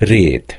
Read.